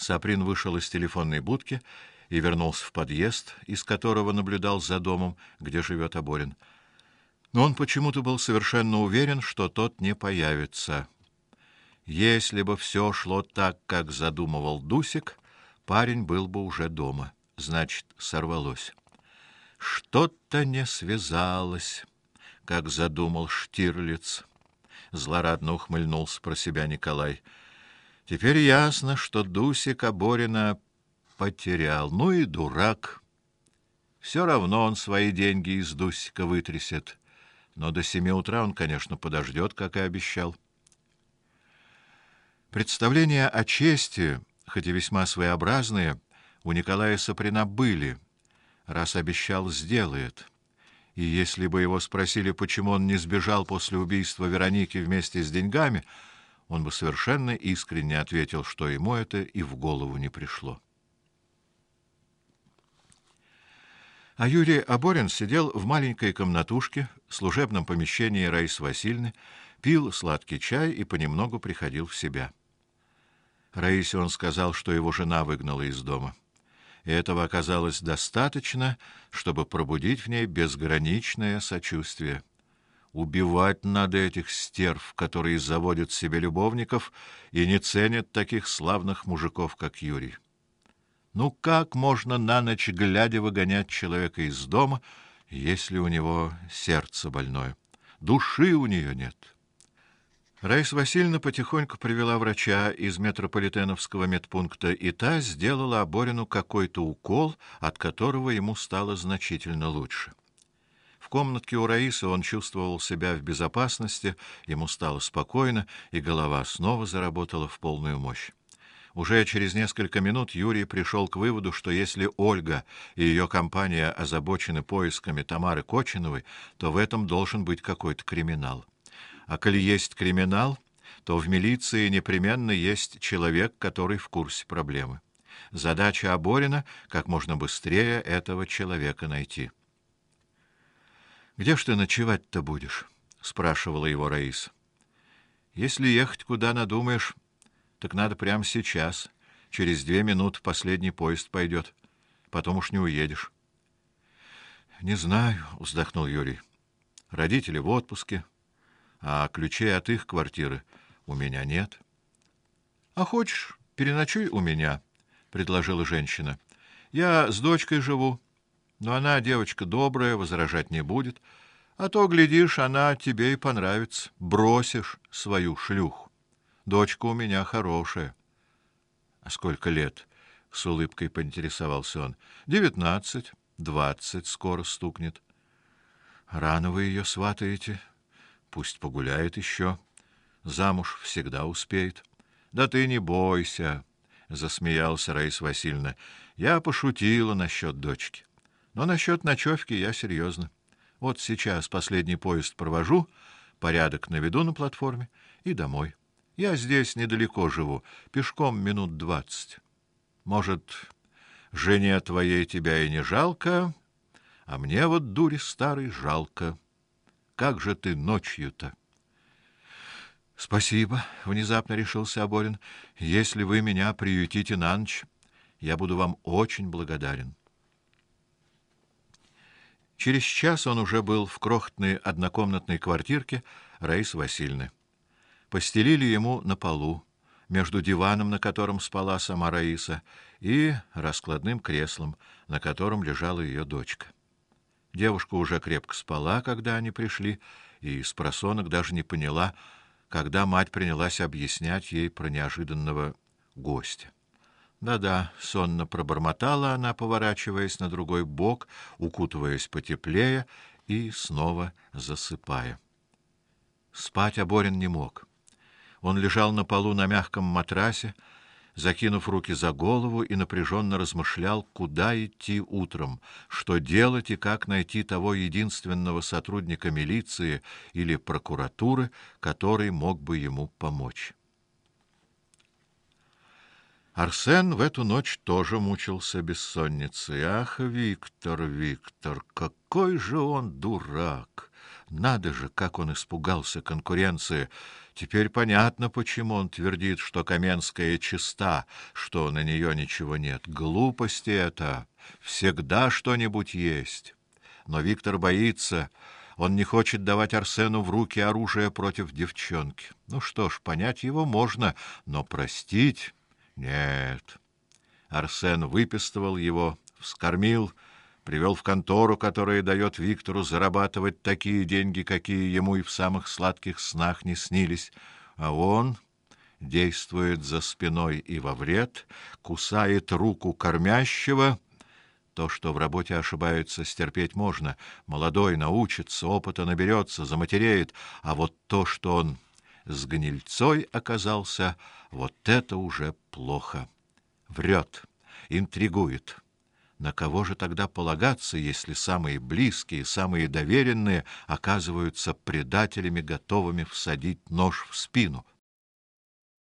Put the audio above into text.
Саприн вышел из телефонной будки и вернулся в подъезд, из которого наблюдал за домом, где живет Аборин. Но он почему-то был совершенно уверен, что тот не появится. Если бы все шло так, как задумывал Дусик, парень был бы уже дома. Значит, сорвалось. Что-то не связалось, как задумал Штирлиц. Злорадно ухмыльнулся про себя Николай. Теперь ясно, что Дусик Аборина потерял. Ну и дурак. Все равно он свои деньги из Дусика вытрясет. Но до семи утра он, конечно, подождет, как и обещал. Представления о чести, хоть и весьма своеобразные, у Николая Саприна были. Раз обещал, сделает. И если бы его спросили, почему он не сбежал после убийства Вероники вместе с деньгами, он бы совершенно искренне ответил, что ему это и в голову не пришло. А Юрий Аборин сидел в маленькой комнатушке, служебном помещении Раисы Васильевны, пил сладкий чай и понемногу приходил в себя. Раисе он сказал, что его жена выгнала из дома. И этого оказалось достаточно, чтобы пробудить в ней безграничное сочувствие. Убивать надо этих стерв, которые заводят себе любовников и не ценят таких славных мужиков, как Юрий. Ну как можно на ночь глядя выгонять человека из дома, если у него сердце больное? Души у нее нет. Раиса Васильевна потихоньку привела врача из метрополитеновского медпункта, и та сделала Аборину какой-то укол, от которого ему стало значительно лучше комнатке у Раисы он чувствовал себя в безопасности, ему стало спокойно, и голова снова заработала в полную мощь. Уже через несколько минут Юрий пришел к выводу, что если Ольга и ее компания озабочены поисками Тамары Кочиновой, то в этом должен быть какой-то криминал. А коли есть криминал, то в милиции непременно есть человек, который в курсе проблемы. Задача Аборина как можно быстрее этого человека найти. Где ж ты ночевать-то будешь? спрашивала его Раис. Если ехать куда надумаешь, так надо прямо сейчас. Через две минуты последний поезд пойдет. Потом уж не уедешь. Не знаю, вздохнул Юрий. Родители в отпуске, а ключей от их квартиры у меня нет. А хочешь, переночуй у меня, предложила женщина. Я с дочкой живу. Но она девочка добрая, возражать не будет, а то глядишь, она тебе и понравится. Бросишь свою шлюху. Дочка у меня хорошая. А сколько лет? с улыбкой поинтересовался он. Девятнадцать, двадцать скоро стукнет. Рано вы ее сватаете. Пусть погуляет еще. Замуж всегда успеет. Да ты не бойся, засмеялся Раис Васильевна. Я пошутила насчет дочки. Но насчет ночевки я серьезно. Вот сейчас последний поезд провожу, порядок наведу на платформе и домой. Я здесь недалеко живу, пешком минут двадцать. Может, жене твоей тебя и не жалко, а мне вот дури старой жалко. Как же ты ночью-то? Спасибо, внезапно решился Аборин. Если вы меня приютите на ночь, я буду вам очень благодарен. Через час он уже был в крохотной однокомнатной квартирке Раисы Васильевны. Постелили ему на полу, между диваном, на котором спала сама Раиса, и раскладным креслом, на котором лежала ее дочка. Девушка уже крепко спала, когда они пришли, и с просонок даже не поняла, когда мать принялась объяснять ей про неожиданного гостя. Да-да, сонно пробормотала она, поворачиваясь на другой бок, укутываясь потеплее и снова засыпая. Спать Аборин не мог. Он лежал на полу на мягком матрасе, закинув руки за голову и напряженно размышлял, куда идти утром, что делать и как найти того единственного сотрудника милиции или прокуратуры, который мог бы ему помочь. Арсен в эту ночь тоже мучился бессонницей. Ах, Виктор, Виктор, какой же он дурак! Надо же, как он испугался конкуренции. Теперь понятно, почему он твердит, что Каменская чиста, что на нее ничего нет. Глупости это. Всегда что-нибудь есть. Но Виктор боится, он не хочет давать Арсену в руки оружие против девчонки. Ну что ж, понять его можно, но простить нет. Арсен выпистывал его, вскормил, привел в контору, которая дает Виктору зарабатывать такие деньги, какие ему и в самых сладких снах не снились, а он действует за спиной и во вред, кусает руку кормящего. То, что в работе ошибаются, стерпеть можно. Молодой научится, опыта наберется, заматереет, а вот то, что он с гнильцой оказался, вот это уже плохо. Врет, интригует. На кого же тогда полагаться, если самые близкие, самые доверенные оказываются предателями, готовыми всадить нож в спину?